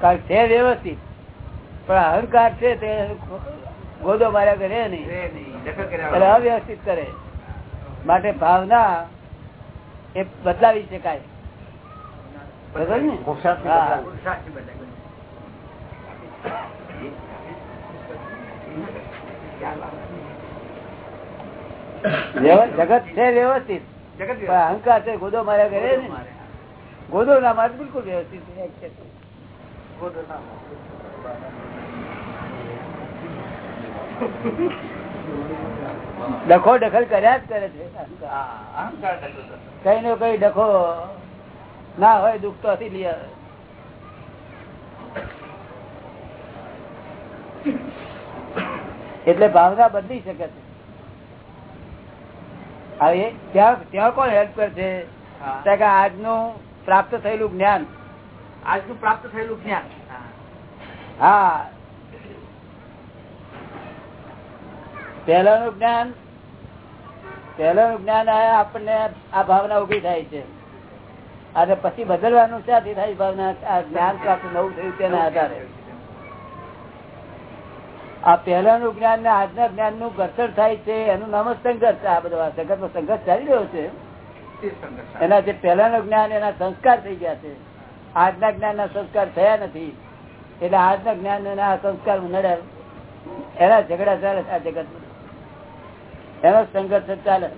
કારણ છે વ્યવસ્થિત. પણ અહંકાર છે તે ગોદો માર્યા કરે નહીં. અવ્યવસ્થિત કરે. માટે ભાવના એ બદલાવી શકાય. જગત છે વ્યવસ્થિત. પણ અહંકાર છે ગોદો માર્યા કરે ને? મારે બિલકુલ વ્યવસ્થિત ડખો ડખલ કર્યા જ કરે છે. કઈ નો કઈ ડખો ના હોય દુઃખ તો હતી લઈ આવે. એટલે ભાવના બદલી શકે છે. હવે એ ત્યાં ત્યાં કોણ હેલ્પ કરશે? આજનું પ્રાપ્ત થયેલું જ્ઞાન. આજનું પ્રાપ્ત થયેલું જ્ઞાન. હા. પહેલાનું જ્ઞાન પહેલાનું જ્ઞાન આપણને આ ભાવના ઊભી થાય છે. અને પછી બદલવાનું ક્યાંથી થાય? ભાવના આ જ્ઞાન પ્રાપ્ત નવું થયું તેના આધારે. આ પહેલાનું જ્ઞાન ને આજના જ્ઞાનનું ઘર્ષણ થાય છે એનું નામ જ સંઘર્ષ છે આ બધો જગતમાં સંઘર્ષ ચાલી રહ્યો છે. એના જે પહેલાનું જ્ઞાન એના સંસ્કાર થઈ ગયા છે. આજના જ્ઞાન ના સંસ્કાર થયા નથી. એટલે આજના જ્ઞાન ના સંસ્કાર નડે એના ઝઘડા ચાલે આ જગત એનો સંઘર્ષ ચાલે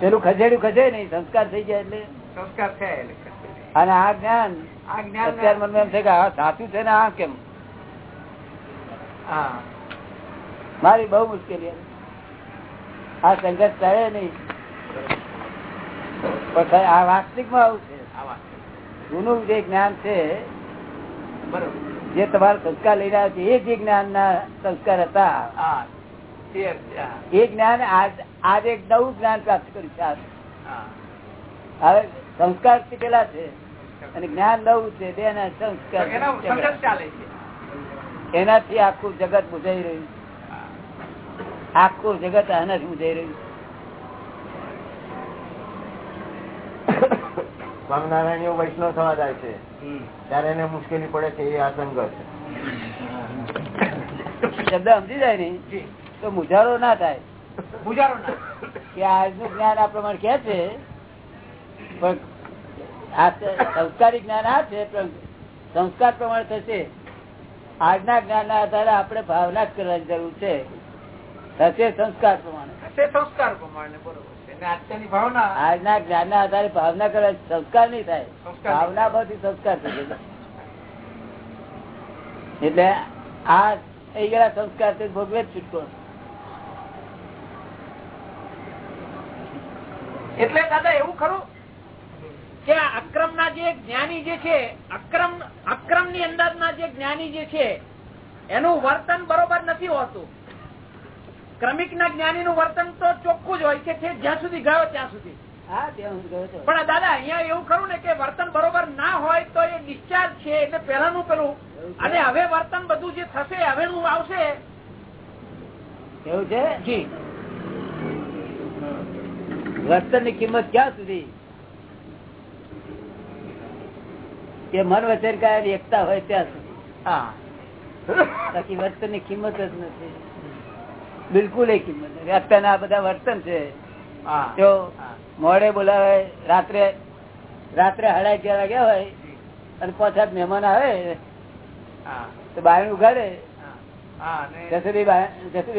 પેલું ખસેડ્યું ખસે નહીં સંસ્કાર થઈ ગયા એટલે. સંસ્કાર થયા એટલે અને આ જ્ઞાન આ જ્ઞાન અત્યારે મને એમ છે કે આ સાચું છે ને આ કેમ? હા. મારી બહુ મુશ્કેલી. આ સંગત થાય નહીં. પણ આ વાસ્તવિકમાં આવું છે. જૂનું જે જ્ઞાન છે જે તમારા સંસ્કાર લઈ રહ્યા છે એ જે જ્ઞાન ના સંસ્કાર હતા. એ જ્ઞાન આજ- એક નવું જ્ઞાન પ્રાપ્ત કર્યું છે હવે સંસ્કાર શીખેલા છે અને જ્ઞાન નવું છે બે સંસ્કાર એનાથી આખું જગત બુજાઈ રહ્યું છે. આખું જગત આને શું જઈ રહ્યું સ્વામિનારાયણ એવું વૈષ્ણવ થવા જાય છે. ત્યારે એને મુશ્કેલી પડે છે એ આ સંઘર્ષ શબ્દ સમજી જાય ને? તો મુજારો ના થાય. મુજારો કે આજનું જ્ઞાન આ પ્રમાણે કે છે પણ આ સંસ્કારી જ્ઞાન આ છે પણ સંસ્કાર પ્રમાણે થશે. આજના જ્ઞાન ના આધારે આપણે ભાવના જ કરવાની જરૂર છે. થશે સંસ્કાર પ્રમાણે. તે સંસ્કાર પ્રમાણે બરોબર છે. અને અત્યારની ભાવના આજના જ્ઞાન ના આધારે ભાવના કરે સંસ્કાર નહીં થાય. ભાવના પરથી સંસ્કાર થશે. એટલે આ એ ગયા સંસ્કારથી ભોગવે જ છૂટકો. એટલે દાદા એવું ખરું કે અક્રમ ના જે જ્ઞાની જે છે અક્રમ અક્રમની અંદર ના જે જ્ઞાની જે છે એનું વર્તન બરોબર નથી હોતું. ક્રમિક ના જ્ઞાની નું વર્તન તો ચોખ્ખું જ હોય છે જ્યાં સુધી ગયો ત્યાં સુધી. હા ત્યાં ગયો પણ દાદા અહિયાં એવું ખરું ને કે વર્તન બરોબર ના હોય તો એ ડિસ્ચાર્જ છે એટલે પહેલાનું પેલું. અને હવે વર્તન બધું જે થશે હવેનું આવશે. એવું છે? જી. વર્તનની કિંમત ક્યાં સુધી? કે મન વચન કાયા એકતા હોય ત્યાં સુધી. હા. બાકી વર્તનની કિંમત જ નથી. બિલકુલ એ કિંમત અત્યારના આ બધા વર્તન છે. મોડે બોલાવે રાત્રે રાત્રે સાડા અગિયાર વાગ્યા હોય અને પાછા મહેમાન આવે તો બાયણું ઉઘાડે. જસુરી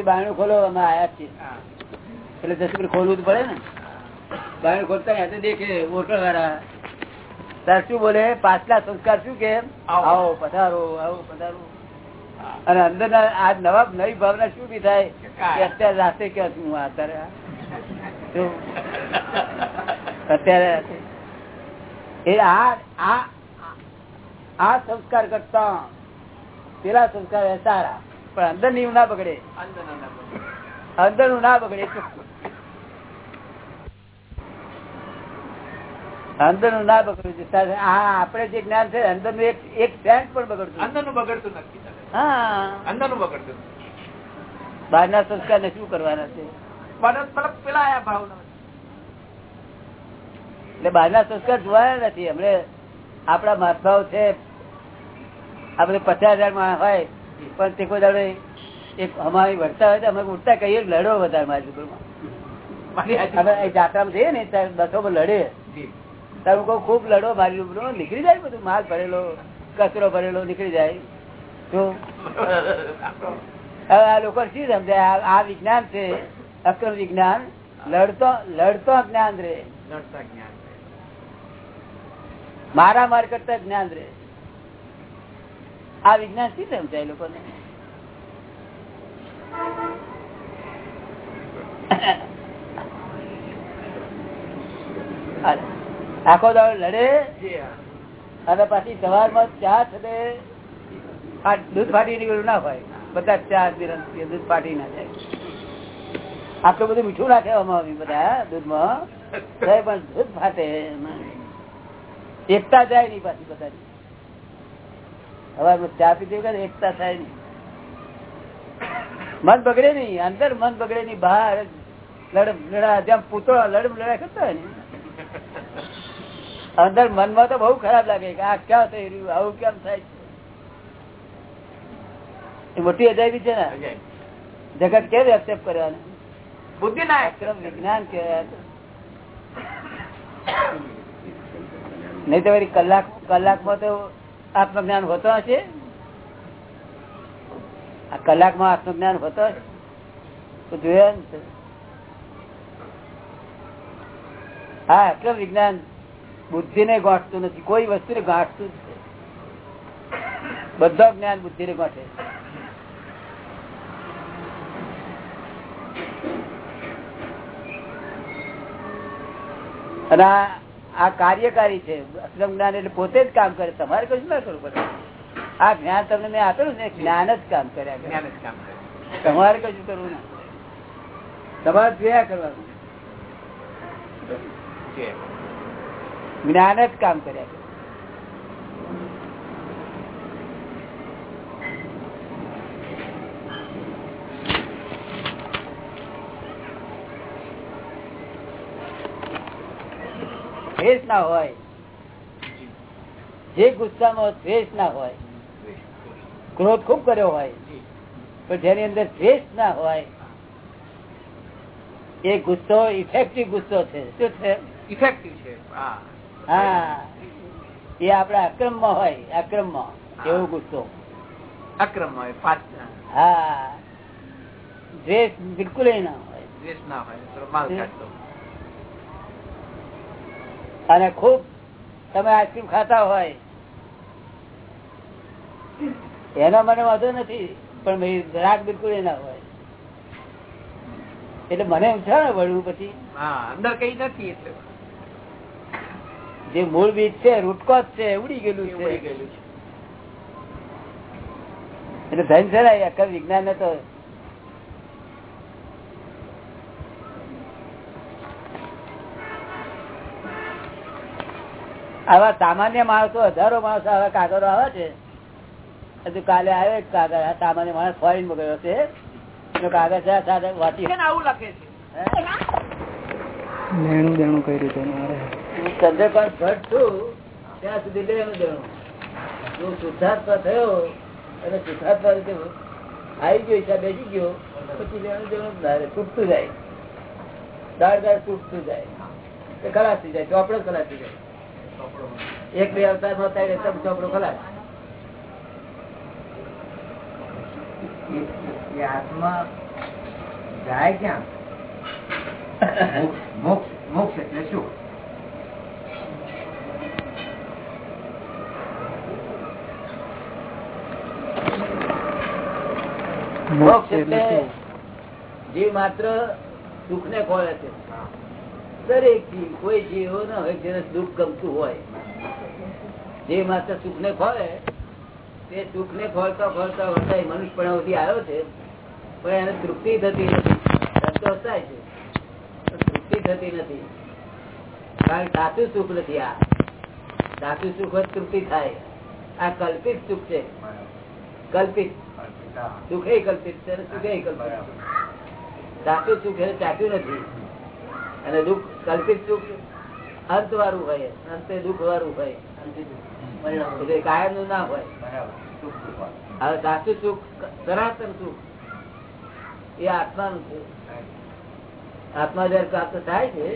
બાયણું ખોલો અમે આયા છીએ. હા. એટલે જસુરી ખોલવું જ પડે ને. બાયણું ખોલતા હાથે દેખે ઓટો વાળા તાર શું બોલે? પાછલા સંસ્કાર શું કે. આવો પધારો આવો પધારો. અને અંદર આ નવા નવી ભાવના શું બી થાય કે અત્યારે રાતે કે હું અત્યારે અત્યારે એ આ સંસ્કાર કરતા પેલા સંસ્કાર સારા પણ અંદરની ના બગડે. અંદર ના ના બગડે. અંદરનું ના બગડ્યું છે આપણે જે જ્ઞાન છે અંદરનું એક સેન્ટ પણ બગડતું અંદરનું બગડતું નથી. અંદરનું બગડતું. બહારના સંસ્કાર ને શું કરવાના છે? એટલે બહારના સંસ્કાર જોવાના નથી. હમણે આપડા મહાત્માઓ છે આપડે પચાસ હજાર માણસ હોય પણ તે કોઈ દાડે એક અમારી વળતા હોય તો અમે ઉઠતા કહીએ લડો વધારે મારી અમે જાત્રામાં જઈએ ને ત્યારે બસો માં લડે તારું કહું ખૂબ લડો મારી રૂબરૂમાં નીકળી જાય બધું. માલ ભરેલો કચરો ભરેલો નીકળી જાય. હવે આ લોકો શું સમજે? આ વિજ્ઞાન છે અક્રમ વિજ્ઞાન. લડતો લડતો જ્ઞાન રે. મારા માર કરતા જ્ઞાન રે. આ વિજ્ઞાન શું સમજાય લોકોને? આખો દાડો લડે અને પછી સવારમાં ચા આ દૂધ ફાટી નીકળ્યું ના હોય. બધા ચાર દિવસ દૂધ ફાટી ના જાય. આટલું બધું મીઠું નાખે અમારી બધા દૂધમાં. પણ દૂધ ફાટે એકતા જાય નહીં પાછી બધાની. હવે ચા પીતી વખત એકતા થાય નહીં. મન બગડે નહીં, અંદર મન બગડે નહીં, બહાર લડમ લડા, જેમ પૂતળો લડમ લડાઈ કરતા હોય ને? અંદર મનમાં તો બહુ ખરાબ લાગે કે આ ક્યાં થઈ રહ્યું, આવું કેમ થાય એ મોટી અજાયબી છે ને? જગત કેમ એક્સેપ્ટ કરવાનું બુદ્ધિ ના અક્રમ વિજ્ઞાન કહેવાય નહીં તો કલાક કલાકમાં તો આત્મજ્ઞાન હોતો હશે? આ કલાકમાં આત્મજ્ઞાન હોતો હશે? જોયા ને હા એટલે વિજ્ઞાન બુદ્ધિ ને ગાંઠતું નથી. કોઈ વસ્તુ ને ગાંઠતું જ છે બધા જ્ઞાન બુદ્ધિ ને ગાંઠે અને આ- કાર્યકારી છે. અક્રમ જ્ઞાન એટલે પોતે જ કામ કરે. તમારે કશું ના કરવું પડે. આ જ્ઞાન તમને મેં આપેલું ને જ્ઞાન જ કામ કરે. જ્ઞાન જ કામ કરે. તમારે કશું કરવું ના તમારે જોયા કરવાનું. જ્ઞાન જ કામ કર્યા કરે. દ્વેષ ના હોય. જે ગુસ્સામાં દ્વેષ ના હોય. ક્રોધ ખૂબ કર્યો હોય પણ જેની અંદર દ્વેષ ના હોય એ ગુસ્સો ઇફેક્ટિવ ગુસ્સો છે. શું છે? ઇફેક્ટિવ છે. હા. એ આપડા અક્રમમાં હોય અક્રમમાં એવો ગુસ્સો. અક્રમ હોય હા. દ્વેષ બિલકુલ ના હોય. દ્વેષ ના હોય અને ખૂબ તમે આઈસ્ક્રીમ ખાતા હોય. એનો મને વાંધો નથી પણ મેં રાગ બિલકુલ ના હોય. એટલે મને એમ છે ને વળવું પછી. હા અંદર કઈ નથી એટલે. જે મૂળ બીજ છે રૂટકો જ છે. ઉડી ગયેલું છે. એટલે ધન છે ને અક્કલ વિજ્ઞાન ને તો આવા સામાન્ય માણસો હજારો માણસો આવા કાગળો આવે છે. હજુ કાલે આવ્યો એક કાગળ આ સામાન્ય માણસ ફોરેનમાં ગયો છે. એનો કાગળ છે સાથે વાંચી. ને આવું લખે છે? લેણું દેણું કર્યું હતું હું ચંદ્રકાંત ભટ્ટ છું. ત્યાં સુધી લેવાનું દેવાનું હું શુદ્ધાત્મા થયો અને રીતે આવી ગયો ઈચ્છા બેસી ગયો પછી દેવાનું જ ના તૂટતું જાય. દાળ દાળ તૂટતું જાય. ખલાસ થઈ જાય ચોપડો ખલાસ થઈ જાય. એક બે અવતારમાં એટલે ચોપડો ખલાસ. એ આત્મા જાય ક્યાં? મોક્ષ મોક્ષ એટલે શું? મોક્ષ એટલે જીવ માત્ર સુખ ને ખોલે છે દરેક જીવ કોઈ જીવ ના હોય, જેને દુઃખ ગમતું હોય. જે માત્ર સુખ ને ખોળે તે સુખ ને ખોળતા ખોળતા વળતા મનુષ્ય પણ આવ્યો છે, પણ એને તૃપ્તિ થતી નથી. સંતોષ થાય છે. તૃપ્તિ થતી નથી. કારણ સાચું સુખ નથી આ. સાચું સુખ જ તૃપ્તિ થાય. આ કલ્પિત સુખ છે. કલ્પિત. સુખે કલ્પિત છે સુખે કલ્પિત. સાચું સુખ એને ચાખ્યું નથી. અને દુઃખ કલ્પિત દુઃખ અંત વાળું હોય. અંતે દુઃખ. વાળું હોય એટલે કાયમનું ના હોય હવે સાચું સુખ સનાતન સુખ એ આત્માનું છે. આત્મા જયારે પ્રાપ્ત થાય છે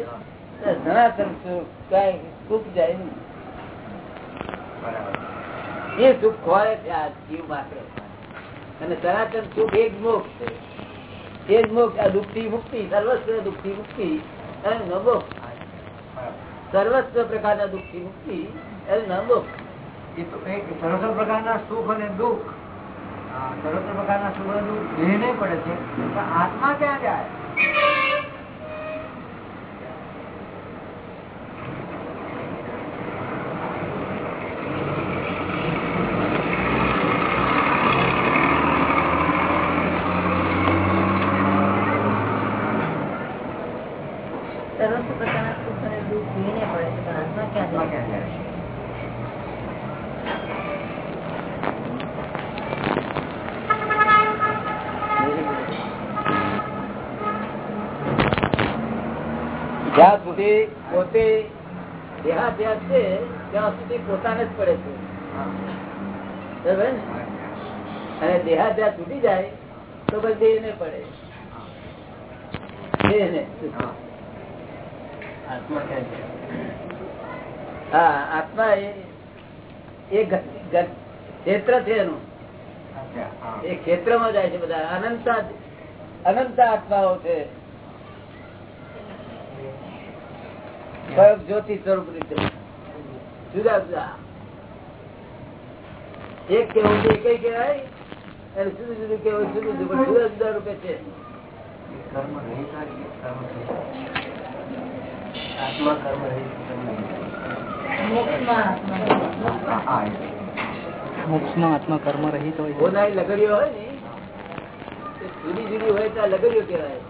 સનાતન સુખ કઈ સુખ જાય નહીં. એ સુખ ખોરે છે આ જીવ માત્ર. અને સનાતન સુખ એક મોક્ષ છે. એ જ મોક્ષ આ દુઃખથી મુક્તિ સર્વસ્વ દુઃખથી મુક્તિ નમો. સર્વસ્વ પ્રકારના દુઃખથી મુક્તિ એને નંબો સર્વસ્વ પ્રકારના સુખ અને દુઃખ. સર્વસ્વ પ્રકારના સુખ અને દુઃખ પડે છે. આત્મા ક્યાં જાય સર્વસ્વ પ્રકારના સુખ અને દુઃખ જોઈને પડે છે પણ આત્મા ક્યાં આત્મા જાય ક્યાં જાય જ્યાં સુધી પોતે દેહાધ્યાસ છે ત્યાં સુધી પોતાને જ પડે છે. અને દેહા જ્યાં છૂટી જાય તો પછી દેહને પડે. દેહને. આત્મા ક્યાં જાય હા આત્મા એ ક્ષેત્ર છે એનું. એ ક્ષેત્રમાં જાય છે બધા. અનંત અનંત આત્માઓ છે. જ્યોતિ સ્વરૂપ રીતે. જુદા જુદા. એક કેવું છે કઈ કહેવાય? અને જુદું જુદું કેવું જુદું જુદું જુદા જુદા રૂપે છે. કર્મ રહિત હોય, કર્મ રહિત. આત્મા કર્મ રહી આત્મા કર્મ રહિત હોય છે. લગડીઓ હોય ને જુદી જુદી હોય તો લગડીઓ કહેવાય.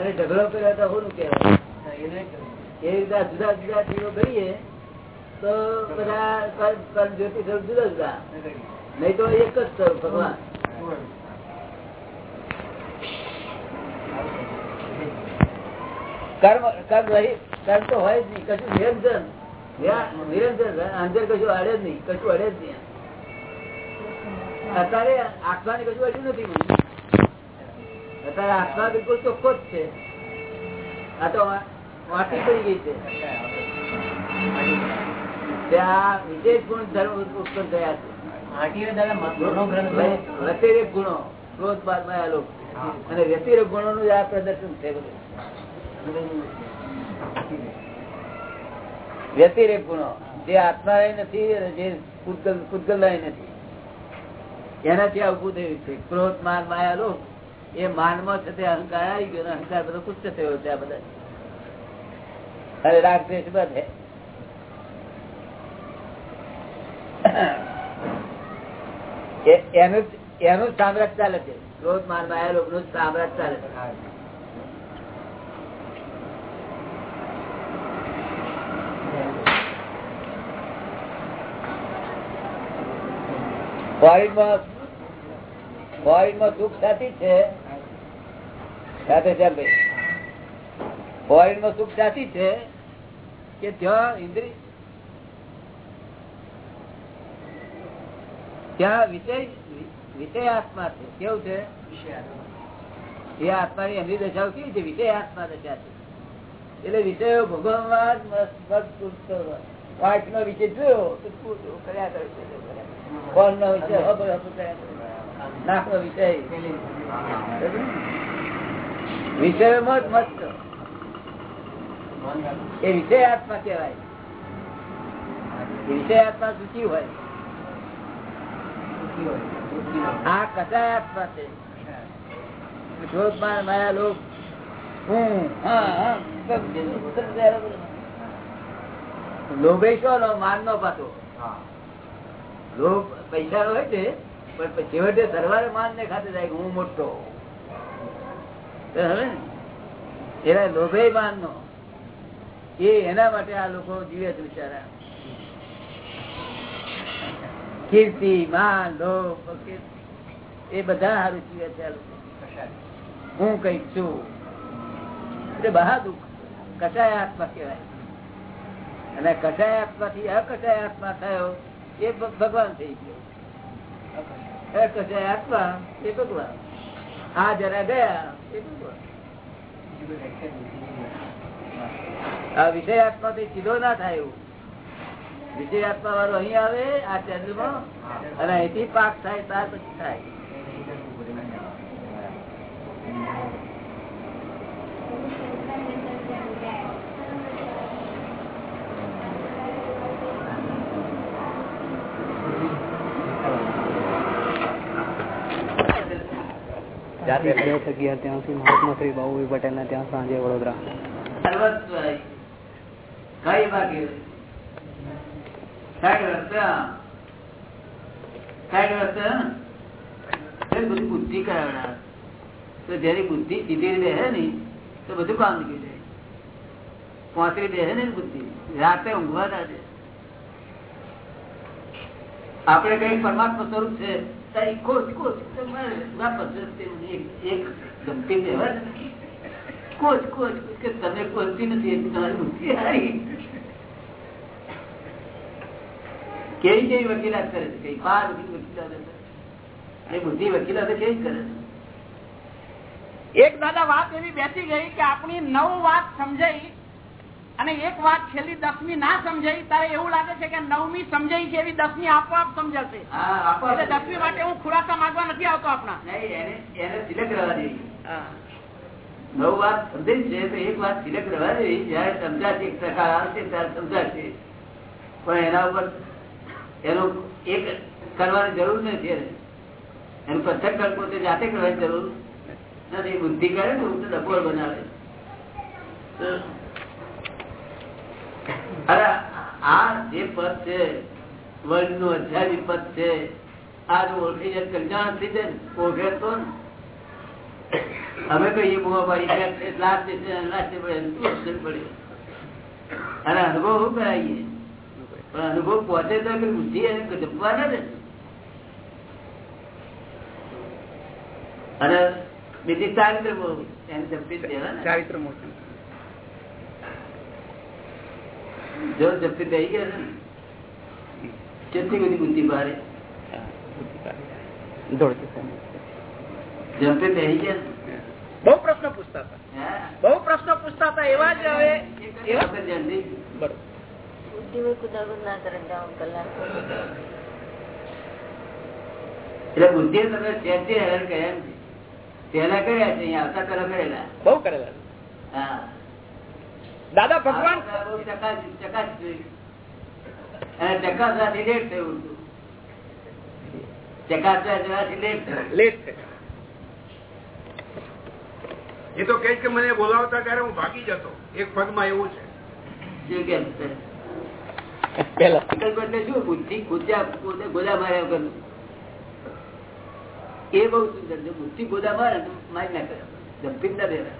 અને ઢગલો કર્યો તો હોનું કહેવાય. એ રીતે જુદા જુદા જીવો કરીએ તો બધા સ્વરૂપ જુદા જુદા. નહીં તો એક જ સ્વરૂપ, ભગવાન. કર્મ તો હોય જ નહીં. કશું નિરંજન નિરા- નિરંજન અંદર કશું અડે જ નહીં. કશું અડે જ નહીં. અત્યારે આત્મા ને કશું અડ્યું નથી અત્યારે આત્મા બિલકુલ ચોખ્ખો જ છે. આ તો વાટી પડી ગઈ છે. ત્યાં વિશેષ ગુણ ધર્મ ઉત્પન્ન થયા છે. આંટીએ દાદા ગુણો ગ્રંથ હોય. વ્યતિરેક ગુણો ક્રોધ બાદ લોક અને વ્યતિરેક ગુણો નું આ પ્રદર્શન છે. વ્યતિરેક ગુણો જે આત્મા નથી અને જે પૂતગલ નથી. એનાથી આ ઉભું થયું છે. ક્રોધ માન માયા લોક એ માનમાં છે તે અહંકાર આવી ગયો અને અહંકાર બધો પુષ્ટ થયો છે આ બધા. અરે રાગ દ્વેષ બધે એ- એનું એનું જ સામ્રાજ્ય ચાલે છે. ક્રોધ માન માયા લોકનું સામ્રાજ્ય ચાલે છે. ફોરેનમાં સુખ સાથી છે. સાથે છે ભાઈ. ફોરેનમાં સુખ સાથી છે કે ત્યાં ઇન્દ્રિય ત્યાં વિષય વિષય આત્મા છે. કેવું છે? એ આત્માની એમની દશાઓ કેવી છે? વિષય આત્મા દશા છે. એટલે વિષયો ભગવાન વાંચ નો વિષય જોયો કર્યા કરે કોણ નો વિષય. નાક નો વિષય. વિષયોમાં જ મસ્ત. એ વિષય આત્મા કહેવાય. વિષય આત્મા સુખી હોય. આ કસાય છે ક્રોધ માન માયા લોક હું હા હા લોભે શું માન નો પાછો લોભ પૈસા હોય છે પણ છેવટે સરવારે માન ને ખાતે જાય હું મોટો. ને, એના લોભે માન નો એ એના માટે આ લોકો જીવે છે બિચારા. કીર્તિ, માન, લોભ એ બધા સારું જીવે છે હું કઈ છું. એટલે બહાદુર. કસાય આત્મા કહેવાય. અને કસાય આત્માથી અકસાય આત્મા થયો, એ ભગવાન થઈ ગયો. અકસાય આત્મા એ ભગવાન. આ જરા ગયા, એ ભગવાન. આ વિષય આત્મા થી સીધો ના થાય એવું. વિષય આત્મા વાળો અહીં આવે આ ચંદ્રમાં અને અહીંથી પાક થાય ત્યાર પછી થાય. જાતે અગિયાર ત્યાંથી મહાત્મા શ્રી બાબુભાઈ પટેલ ના ત્યાં સાંજે વડોદરા. સર્વસ્વ કઈ બાકી સાઠ વર્ષ સાઠ વર્ષ એ બધી બુદ્ધિ કરાવડા તો જયારે બુદ્ધિ સીધી રહે ને તો બધું કામ નીકળી જાય પોતરી બેહે ને બુદ્ધિ રાતે ઊંઘવા ના દે આપણે કઈ પરમાત્મા સ્વરૂપ છે તમે કોચતી નથી તમારી બુદ્ધિ હારી કેવી કેવી વકીલાત કરે છે? કઈ બાર વકીલાત એ બુદ્ધિ વકીલાત કેવી કરે છે? એક દાદા વાત એવી બેસી ગઈ કે આપણી નવ વાત સમજાઈ અને એક વાત છેલ્લી દસમી ના સમજાઈ ત્યારે એવું લાગે છે કે નવમી સમજાઈ છે એવી દસમી આપોઆપ સમજાશે. એટલે દસમી માટે હું ખુલાસા માંગવા નથી આવતો આપણા એને સિલેક્ટ રહેવા દેવી. નવ વાત સમજાય છે તો એક વાત સિલેક્ટ રહેવા દેવી. જયારે સમજાશે એક ટકા આવશે ત્યારે સમજાશે. પણ એના ઉપર એનું એક કરવાની જરૂર નથી એને. પથ્થર પોતે જાતે કરવાની જરૂર નથી. બુદ્ધિ કરે ને હું તો ડબોળ બનાવે. અરે આ જે પદ છે વર્લ્ડનું અધ્યાય પદ છે, આ જો ઓળખી જાય કલ્યાણ થઈ જાય ઓળખે તો અમે કહીએ મોવા ભાઈ લાસ્ટ અસર પડે? અને અનુભવ શું કરાવીએ પણ અનુભવ પહોંચે તો બુદ્ધિ જપવા ના અને બીજી ચારિત્ર એને જપી દેવા ચારિત્ર જો જપી દઈ ગયા છે ને કેટલી બધી બુદ્ધિ બહાર જપી દઈ ગયા બહુ પ્રશ્ન પૂછતા હતા બહુ પ્રશ્ન પૂછતા હતા એવા જ હવે કુદાકુદ ના કરે જાઉં કલાક એટલે બુદ્ધિ તમે ત્યાંથી હેરાન કર્યા નથી કર્યા છે અહીંયા આવતા પેલા કરેલા બહુ કરેલા હા દાદા ભગવાન આવતા બહુ ચકાસી- ચકાસી જોઈ. અને ચકાસવાથી લેટ થયું ચકાસવા જવાથી લેટ લેટ એ તો કે મને બોલાવતા ત્યારે હું ભાગી જતો એક પદમાં એવું છે. શું છે? પેલા. એટલે શું? બુદ્ધિ ગોદા ગોદા- ગોદા માર્યા વગરનું. એ બહુ સુંદર છે. બુદ્ધિ ગોદા મારે મારી ના કરે. જંપિંગ ના દેવાય.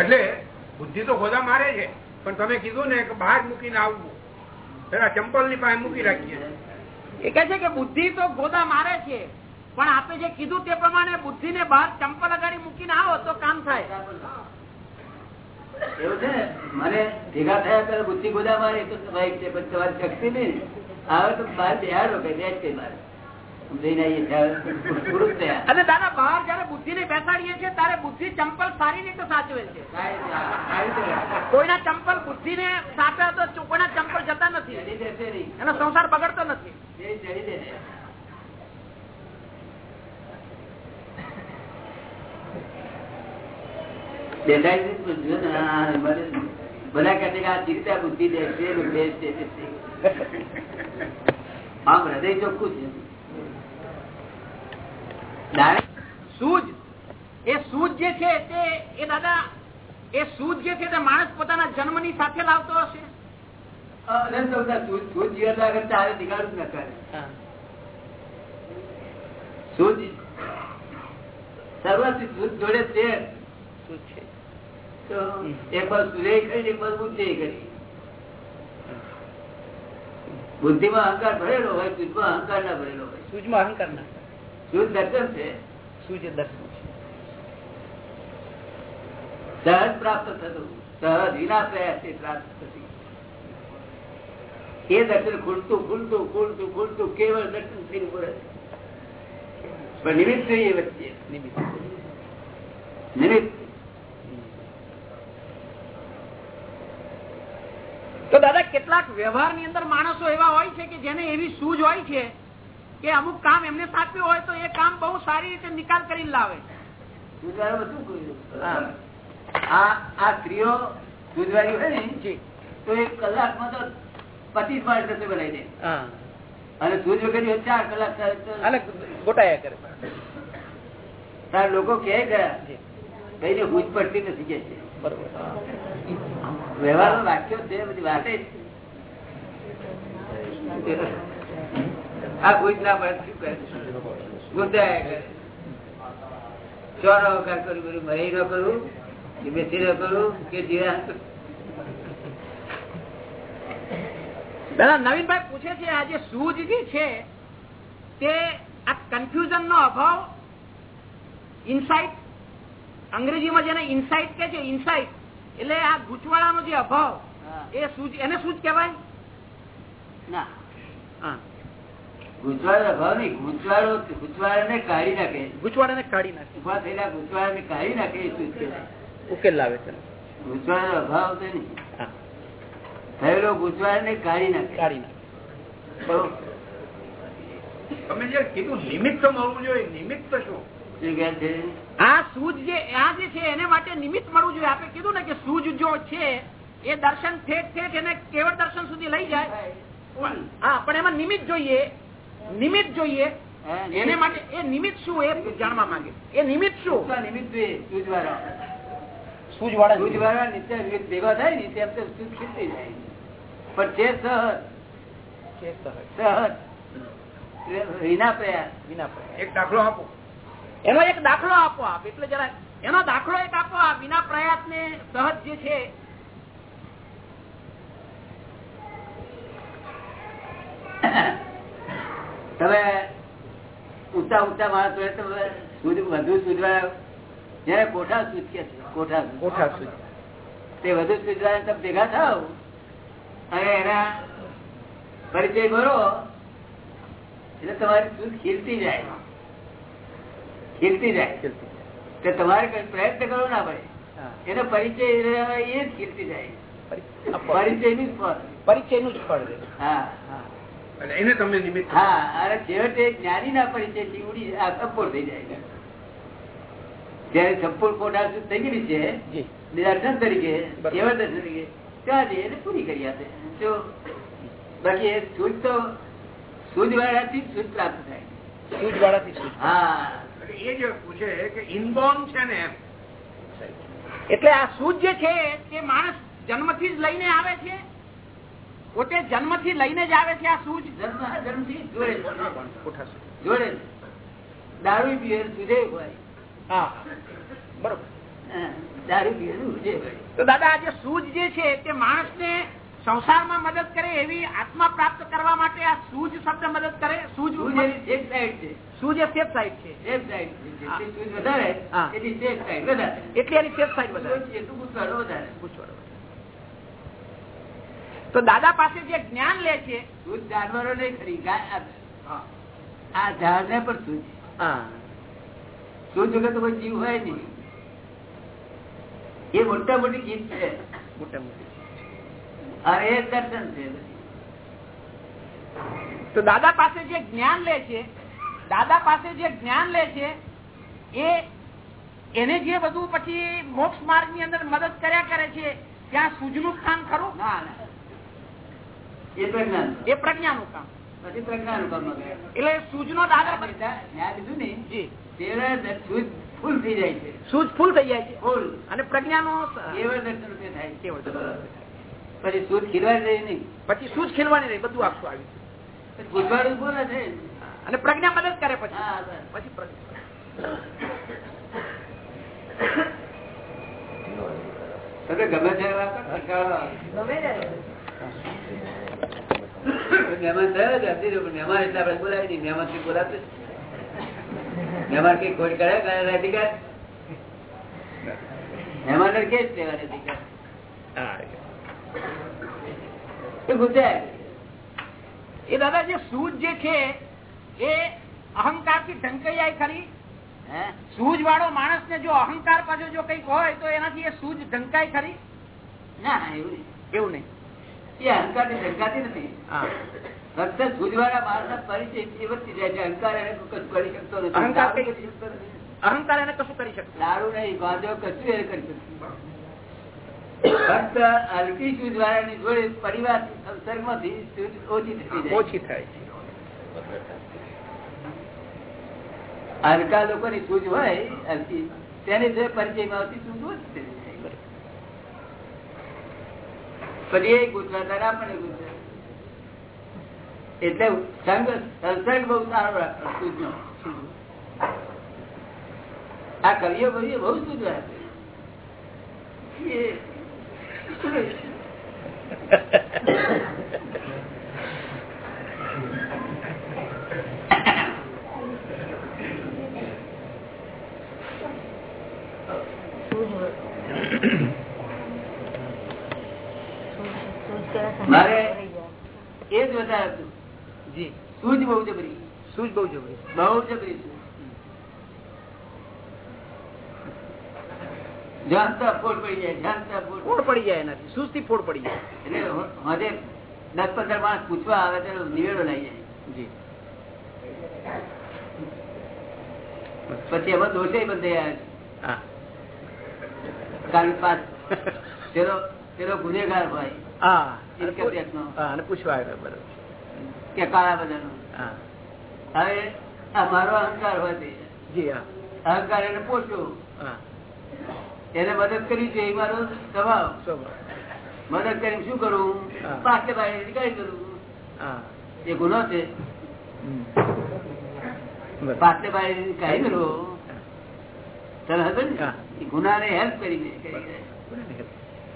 એટલે બુદ્ધિ તો ખોદા મારે છે. પણ તમે કીધું ને કે બહાર મૂકીને આવવું. પેલા ચંપલની પાસે મૂકી રાખીએ. એ કે છે કે બુદ્ધિ તો ગોદા મારે છે. પણ આપે જે કીધું તે પ્રમાણે બુદ્ધિ ને બહાર ચંપલ અગાડી મૂકીને આવો તો કામ થાય. એવું છે મને ભેગા થયા પેલા બુદ્ધિ ગોદા મારે તો સ્વાભાવિક છે પણ તમારી શક્તિ નહીં. આવે તો બહાર બેહાડો કઈ જ કઈ અને દાદા બહાર જયારે બુદ્ધિ ને બેસાડીએ છીએ ત્યારે બુદ્ધિ ચંપલ સારી રીતે સાચવે છે. કોઈના ચંપલ બુદ્ધિ ને સાચવે તો કોઈના ચંપલ જતા નથી. એનો સંસાર બગડતો નથી. એ ચડી જશે. બેઠા છે તો જો ને, આ અમારે બધા કહે કે આ ચિંતા બુદ્ધિ દે છે ને બે છે તે છે. આમ હૃદય ચોખ્ખું છે. સૂજ. એ સૂજ જે છે તે એ દાદા એ સૂજ જે છે તે માણસ પોતાના જન્મની સાથે લાવતો હશે. સૂઝ જીવન આગળ દિગાડું ન કરે સૂઝ સર્વથી સૂઝ જોડે છે. બુદ્ધિ કરી. બુદ્ધિમાં અહંકાર ભરેલો હોય સૂઝમાં અહંકાર ના ભરેલો હોય. સૂજમાં અહંકાર ના સૂઝ દર્શન છે. સૂજ દર્શન છે. સહજ પ્રાપ્ત થતું. સહજ વિના પ્રયાસથી પ્રાપ્ત થતી. એ દર્શન ખુલતું ખુલતું ખુલતું ખુલતું કેવળ દર્શન થઈને પૂરે પણ નિમિત્ત એ વચ્ચે. નિમિત્ત. નિમિત્ત. તો દાદા કેટલાક વ્યવહારની અંદર માણસો એવા હોય છે કે જેને એવી સૂઝ હોય છે કે અમુક કામ એમને સાચવ્યું હોય તો એ કામ બહુ સારી રીતે નિકાલ કરી લાવે. આ સ્ત્રીઓ સુધવારી હોય ને તો એક કલાકમાં તો પચીસ બાર રસોઈ બનાવી દે. હા. અને સૂજ વગર ચાર કલાક ગોટાયા કરે. તાર લોકો કે ગયા ભાઈ ને હુજ પડતી નથી કે છે. બરોબર. નવીનભાઈ પૂછે છે, આજે સૂજ જે છે? તે આ કન્ફ્યુઝન નો અભાવ ઇનસાઇટ અંગ્રેજીમાં જેને ઇનસાઇટ કે છે ઇનસાઇટ એટલે આ ગૂંચવાડાનો જે અભાવ એ સૂઝ એને સૂઝ કહેવાય? ના. હા. ગુંચવાડો અભાવ નહીં ગુજવાડા ને કાઢી નાખે. ગૂંચવાડાને કાઢી નાખે. ઊભા થયેલા ગુંચવાડાને કાઢી નાખે એ શું કહેવાય. ઉકેલ લાવે છે. ગુંચવાડો અભાવ તો નહીં. હા. ગુજવાડા ને કાઢી નાખે. કાઢી નાખે. બરોબર. તમે જે કીધું નિમિત્ત મળવું જોઈએ નિમિત્ત શું શું? આ સૂઝ જે આ જે છે એને માટે નિમિત્ત મળવું જોઈએ. આપણે કીધું ને કે સૂઝ જો છે એ દર્શન ઠેઠ ઠેઠ એને કેવળ દર્શન સુધી લઈ જાય. હા પણ એમાં નિમિત્ત જોઈએ. નિમિત્ત જોઈએ. એને માટે એ નિમિત્ત શું એ જાણવા માંગે. એ નિમિત્ત શું? નિમિત્ત જોઈએ? સૂઝવાળા. સૂઝ વાળા સૂઝવાળા નિત્ય ભેગા થાય ને તેમ તેમ સૂઝ ખીલતી જાય. પણ તે સહજ. સહજ. વિના પ્રયાસ. એક દાખલો આપો. એનો એક દાખલો આપો આપ એટલે જરા એનો દાખલો એક આપો આ વિના પ્રયાસ ને સહજ જે છે. તમે ઊંચા ઊંચા માણસ વધુ સૂઝવાળા જયારે કોઠા સૂઝ કે છે કોઠા કોઠા તે વધુ સૂઝવાળા તમે ભેગા થાવ અને એના પરિચય કરો એટલે તમારી સૂઝ ખીલતી જાય. ખીલતી જાય. તો તમારે પ્રયત્ન કરવો ના પડે. એનો પરિચય એ જ ખીલતી જાય. પરિચયનું ફળ. પરિચયનું જ ફળ છે. હા. એને તમે નિમિત્ત હા અને છેવટે જ્ઞાની ના પરિચયથી ઉડી આ થઈ જાય. જયારે સંપૂર્ણ કોટા થઈ ગયેલી છે દર્શન તરીકે બરાબર. દર્શન તરીકે ત્યાં જઈએ એટલે પૂરી કરી આપે. જો બાકી એ શુદ્ધ તો શુદ્ધ વાળાથી શુદ્ધ પ્રાપ્ત થાય. સૂઝ વાળાથી હા. એ જે પૂછે કે ઇનબોર્ન છે ને એટલે આ સૂજ જે છે તે માણસ જન્મથી જ લઈને આવે છે? પોતે જન્મથી લઈને જ આવે છે આ સૂજ જન્મથી જોડે દારૂ પીએ સુજે હા બરોબર. હા, દારૂ પીએ તો દાદા આ જે સૂઝ જે છે તે માણસને સંસારમાં મદદ કરે એવી આત્મા પ્રાપ્ત કરવા માટે આ સૂજ શબ્દ મદદ કરે. સૂજ છે. સૂઝ એ સેફ સાઈડ છે. વધારે. એટલી safe વધારે. એટલે એની સેફ સાઈડ વધારે. એટલું ગુસ્સાડો વધારે. તો દાદા પાસે જે જ્ઞાન લે છે સૂઝ જાનવરો નહીં ખરી. ગાય આ- ઝાડ ને પણ સૂજ. વગર તો કોઈ જીવ હોય નહીં. એ મોટા મોટી જીત છે. મોટા મોટી અને એ દર્શન છે. તો દાદા પાસે જે જ્ઞાન લે છે દાદા પાસે જે જ્ઞાન લે છે એ એને જે બધું પછી મોક્ષ માર્ગની અંદર મદદ કર્યા કરે છે ત્યાં સૂઝનું સ્થાન ખરું? ના ના. એ પ્રજ્ઞાન એ પ્રજ્ઞાનું કામ. પછી પ્રજ્ઞાનું કામ એટલે સૂઝનો દાદા પર- જ્ઞાન લીધું ને જી. તેવડે ફૂલ થઈ જાય છે. સૂજ ફૂલ થઈ જાય છે. ફૂલ. અને પ્રજ્ઞાનો કેવળ દર્શન થાય. છે. કેવળ દર્શન. પછી સૂઝ ખીલવાની રહી નહીં. પછી શું ખીલવાની રહી બધું આખું આવ્યું ગુજવાડું બોલે છે અને પ્રજ્ઞા મદદ કરે પછી. હા પછી પ્રજ્ઞા તમે ગમે છે આવે. મહેમાન થયો છે, પણ મહેમાન એટલે આપણે બોલાવી નહીં. મહેમાનથી બોલાતું. મહેમાન કઈ ખોટ કરે કરે રહેતી કરે એમાં જ લેવાની હતી કે. હા. એ દાદા જે સૂજ જે છે એ અહંકારથી ઢંકાઈ ખરી. સૂજ વાળો માણસ ને જો અહંકાર પાછો જો કંઈક હોય તો એનાથી એ સૂજ ઢંકાય ખરી? ના એવું નહીં. એવું નહીં. એ અહંકારથી શંકાતી નથી ફક્ત માણસ માણસના પરિચય એ વધતી જાય છે અહંકાર એને કશું કરી શકતો નથી. અહંકાર કરી શકતો નથી. અહંકાર એને કશું કરી શકતો દારૂ નહીં ગાંજો કશું એને કરી શકતો ફક્ત હલકી સુજવાળાની જોડે પરિવાર સંસર્ગમાંથી સૂજ ઓછી થઈ જાય ઓછી થાય છે. હલકા લોકોની સૂજ હોય હલકી તેની જોડે પરિચયમાં આવતી સૂજ ઓછી થઈ જાય પછી એ ગુજરાત આપણને ગુજરાત એટલે સંગ સંસર્ગ બહુ સારો આ કવિઓ કવિઓ બહુ રાખે. એ મારે એ જ વધારે હતું. જી. સૂજ બહુ જબરી સૂજ બહુ જબરી બહુ જબરી જાણતા ફોડ પડી જાય ફોડ. ફોડ પડી જાય એનાથી સુસ્તી ફોડ પડી જાય. એટલે હજે દસ પંદર માણસ પૂછવા આવે તો નિવેડો લઈ જાય. જી. પછી એમાં દોષે બંધ ગુનેગાર ભાઈ હા ઇન્કમ હા, અને પૂછવા આવ્યા બરોબર. કે કાળા બધાનો હા. હવે આ મારો અહંકાર હોય જી હા. અહંકાર એને પોષ્યો. હા. એને મદદ કરી છે એ મારો સ્વભાવ. મદદ કરી શું કરું? હા. પાછળ ભાઈ કઈ કરું? હા. એ ગુનો છે. પાછળ ભાઈ કઈ કરું? તને હતો ને હા. એ હેલ્પ કરીને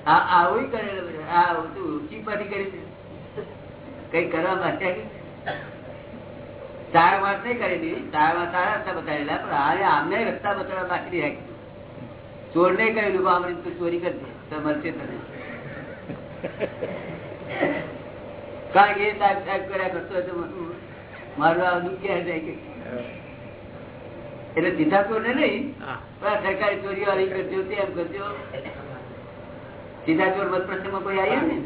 આવું કરેલું. આ તું ચીપાટી કરી કઈ કરવા માટે તારા વાત નહીં કરેલી તારા તારા રસ્તા બતાવેલા પણ હારે આમને રસ્તા બતાવવા બાકી રાખ્યું ચોર ને કહેલું કે આમરી તું ચોરી કરજે તો મળશે તને. કારણ કે ટાઈપ સાહેબ કર્યા કરતો હોય તો મારું આ દુખ્યા જાય કે? એટલે સીધા ચોર ને નહીં પણ સરકારી ચોરીઓ આવી કરજો તેમ કરજો. સીધા ચોર મત પ્રસંગમાં કોઈ આવ્યા ને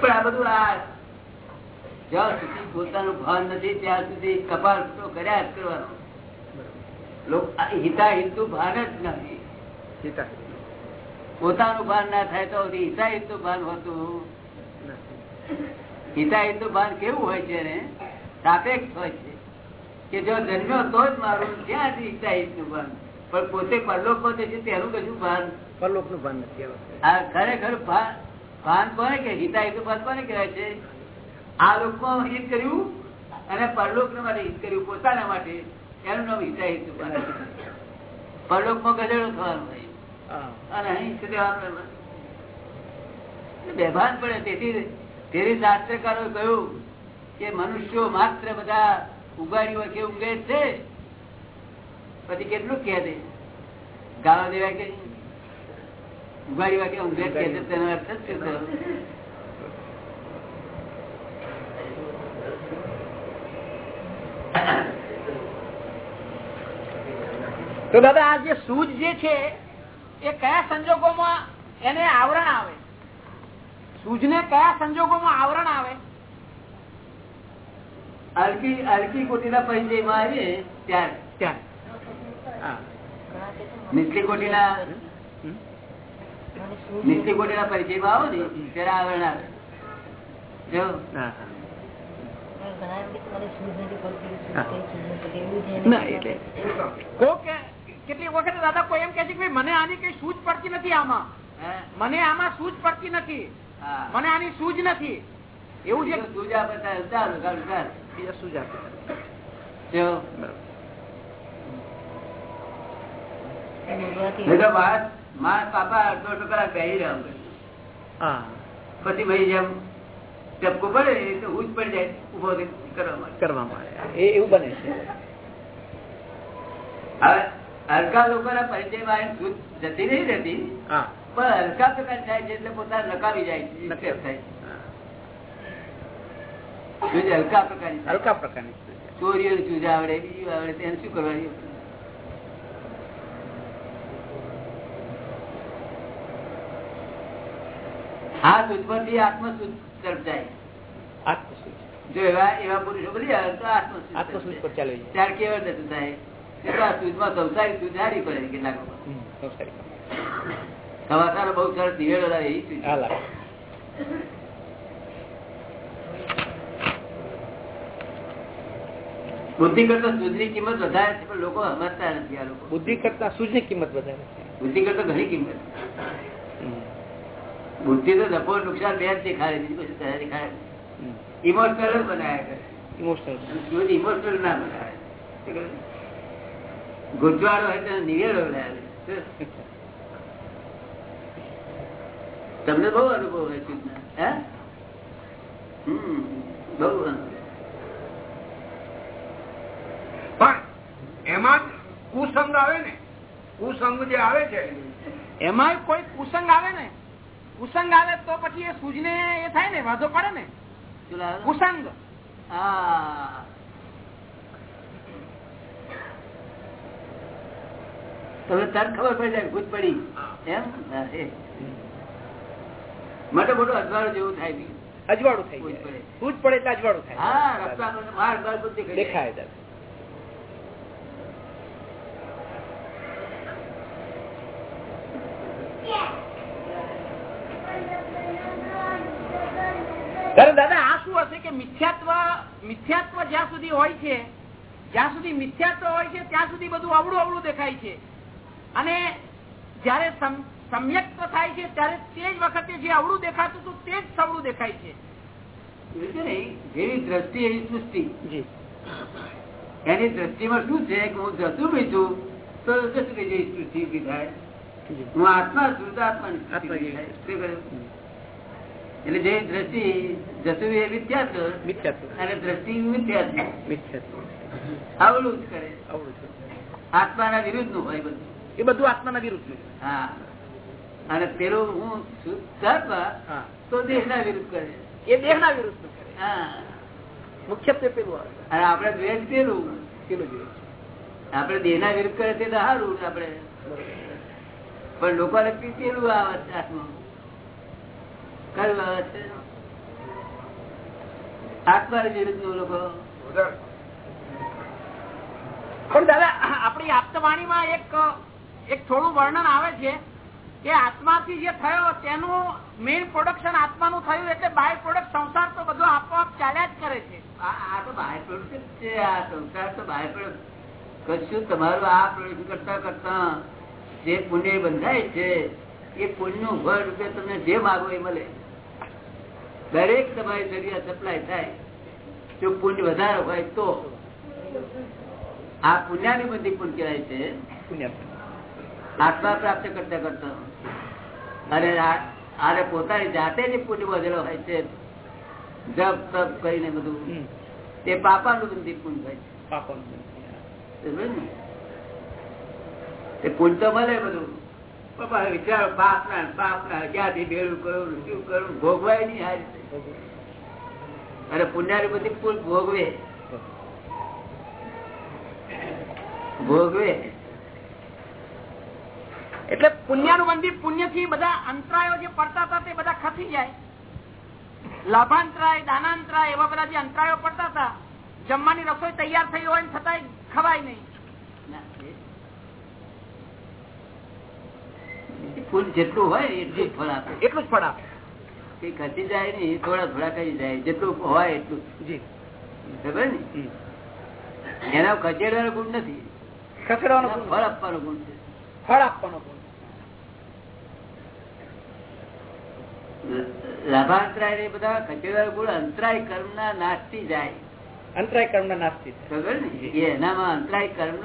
પણ આ બધું આ જ્યાં સુધી પોતાનું ભાન નથી ત્યાં સુધી કપાલ તો કર્યા જ કરવાનો. હિતા હિતુ ભાન જ નથી. પોતાનું ભાન ના થાય તો હિતા હિતુ ભાન હોતું. હિતા હિતુ ભાન કેવું હોય છે ને? સાપેક્ષ હોય છે. કે જો જન્મ્યો તો જ મારું ત્યાંથી હિતા હિતુ ભાન. પણ પોતે પરલોક પોતે છે તેનું કશું ભાન? પરલોકનું ભાન નથી આ ખરેખર ભાન કોને કે હિતા હિતુ ભાન કોને કહેવાય છે? આ લોકમાં હિત કર્યું અને પરલોક માટે હિત કર્યું પોતાના માટે. એનું નામ હિતુ ભાન પરલોકમાં ગધેડો થવાનું અને અહીં સુધી બેભાન પડે. તેથી તેથી શાસ્ત્રકારો કહ્યું કે મનુષ્યો માત્ર બધા ઉગાડી હોય કે ઊંઘે છે. પછી કેટલું કહે દે ગાળો દેવાય કે ઉગાડી હોય કે ઊંઘે કહે છે. તેનો અર્થ જ શું થયો? તો દાદા આ જે સૂજ જે છે એ કયા સંજોગોમાં એને આવરણ આવે? સૂજને કયા સંજોગોમાં આવરણ આવે? અલકી અલકી કોટીના પરિચયમાં આવીએ ત્યારે ત્યાં. નીચલી કોટીના નીચલી કોટીના પરિચયમાં આવો ને ત્યારે આવરણ આવે. જો. ના કોક કે- કેટલીક વખત દાદા કોઈ એમ કે છે કે મને આની કઈ સૂઝ પડતી નથી આમાં. મને આમાં સૂઝ પડતી નથી. મને આની સૂઝ નથી. એવું છે? પછી ભાઈ જેમ ટપકો પડે તો હું જ પડી જાય ઊભો કરવા માટે. કરવામાં આવે એવું બને છે. હવે હલકા લોકોના પરિચયમાં એમ શુદ્ધ જતી નહીં રહેતી હા. પણ હલકા પ્રકાર થાય છે એટલે પોતા નકામી જાય છે હલકા પ્રકારની હલકા પ્રકારની ચોરીઓ ચૂજ આવડે બીજું આવડે તેને શું કરવાનું? આ શુદ્ધમાંથી આત્મ તરફ જાય. જો એવા એવા પુરુષો બધી આવે તો આત્મ શુદ્ધ આત્મસુચ તરફ પર ચાલે. ત્યાર કેવળ થતું થાય? સંસારી પડે કેટલાક. બહુ સરસ લાવે. બુદ્ધિ કરતા શુદ્ધની કિંમત વધારે છે પણ લોકો સમજતા નથી આ લોકો. બુદ્ધિ કરતા સૂઝની કિંમત વધારે બુદ્ધિ કરતા ઘણી કિંમત. બુદ્ધિ તો નફો નુકસાન બે જ દેખાડે બીજું કશું તરત દેખાડે ઇમોશનલ જ બનાવ્યા કરે. ઇમોશનલ ઇમોશનલ ના બનાવે. ગુજવાડો હોય નિવેડો તમને બહુ અનુભવ હોય હે? બહુ પણ એમાં કુસંગ આવે ને કુસંગ જે આવે છે એમાં કોઈ કુસંગ આવે ને. કુસંગ આવે તો પછી એ સૂજને એ થાય ને વાંધો પડે ને. કુસંગ. હા. તમે તરત ખબર પડી જાય ભૂત પડી એમ? મોટો મોટો અજવાળું જેવું થાય બી. અજવાળું થઈ જાય. પડે. પડે એટલે અજવાળું થાય. રસ્તા પર બહાર બહાર બધું દેખાય. દેખાય જાય દાદા આ શું હશે કે મિથ્યાત્વ મિથ્યાત્વ જ્યાં સુધી હોય છે જ્યાં સુધી મિથ્યાત્વ હોય છે ત્યાં સુધી બધું અવળું અવળું દેખાય છે. અને જયારે સમ્યક્ત થાય છે ત્યારે તે જ વખતે જે અવળું દેખાતું હતું તે જ સવળું દેખાય છે. જેવી દ્રષ્ટિ એવી સૃષ્ટિ. એની દ્રષ્ટિમાં શું છે? કે હું જતું બી છું તો જતું બી જેવી સૃષ્ટિ ઊભી થાય. હું આત્મા છું. તો આત્માની જેવી. એટલે જે દ્રષ્ટિ જતું એ વિદ્યાર્થી મિથ્યાત્વ. અને દ્રષ્ટિ મિથ્યાત્વ. આવડું જ કરે. અવળું આત્માના વિરુદ્ધનું હોય બધું. એ બધું આત્માના વિરુદ્ધનું છે. હા. અને પેલો હું શુદ્ધાત્મા તો દેહ ના વિરુદ્ધ કરે. એ દેહના વિરુદ્ધનું કરે. મુખ્યત્વે પેલું અને આપડે દ્વેષ પેલું પેલું દ્વેષ. આપડે દેહ ના વિરુદ્ધ કરે તે સારું આપડે પણ લોકોને પેલું આવે છે આત્મા કયું આવે છે? આત્મા વિરુદ્ધનું લોકો. પણ દાદા આપણી આપતવાણીમાં એક એક થોડું વર્ણન આવે છે કે આત્માથી જે થયો તેનું મેઇન પ્રોડક્શન આત્માનું થયું એટલે બાય પ્રોડક્ટ સંસાર તો બધું આપોઆપ ચાલ્યા જ કરે છે. આ આ તો બાય પ્રોડક્ટ છે. આ સંસાર તો બાય પ્રોડક્ટ કશું તમારું આ પ્રોડક્શન કરતા કરતા જે પુણ્ય બંધાય છે એ પુણ્યનું નું ફળ રૂપે તમને જે માગો એ મળે. દરેક તમારી જગ્યા સપ્લાય થાય. જો પુણ્ય વધારે હોય તો. આ પુણ્યાની બધી પુણ્ય કહેવાય છે. પુણ્યાત્મા. આત્મા પ્રાપ્ત કરતા કરતો. અને આને પોતાની જાતે જ પુણ્ય વધેલો હોય છે. જપ તપ કરીને બધું. તે પાપાનું બધું પુણ્ય હોય છે. પાપોનું. ને? તે પુણ્ય તો મળે બધું. પપ્પા વિચારો પાપ ના પાપ ના ક્યાંથી ભેળું કરું શું કરું ભોગવાય નહીં આ અને પુણ્યાની બધી ભોગવે. ભોગવે. એટલે પુણ્યાનુબંધી પુણ્યથી બધા અંતરાયો જે પડતા હતા તે બધા ખસી જાય. લાભાંતરાય દાનાંતરાય એવા બધા જે અંતરાયો પડતા હતા જમવાની રસોઈ તૈયાર થઈ હોય છતાંય ખવાય નહીં. ફૂલ જેટલું હોય એટલું જ ફળ આપે. એટલું જ ફળ આપે. કઈ ખસી જાય ને થોડા થોડા કઈ જાય. જેટલું હોય એટલું. જી. ખબર ને? એના ખસેડવાનો ગુણ નથી. ખસેડવાનો. ફળ આપવાનો ગુણ છે. ફળ આપવાનો ગુણ. લાભાંતરાય એ બધા ખસેડવાનો ગુણ અંતરાય કર્મ ના નાશ જાય. અંતરાય કર્મ ના નાસ્તી ખબર ને? એનામાં અંતરાય કર્મ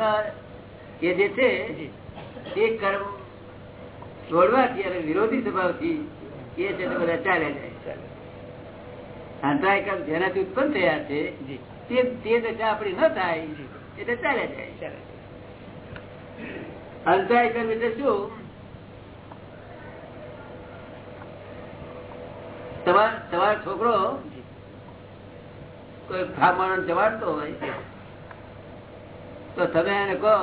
એ જે છે એ કર્મ છોડવાથી અને વિરોધી સ્વભાવથી એ છે તે બધા ચાલે જાય. અંતરાય કર્મ જેનાથી ઉત્પન્ન થયા છે તે તે દશા આપણી ન થાય એટલે ચાલે જાય. અંતરાય કર્મ એટલે શું? તમાર તમારો છોકરો કોઈ બ્રાહ્મણ જવાડતો હોય તો તમે એને કહો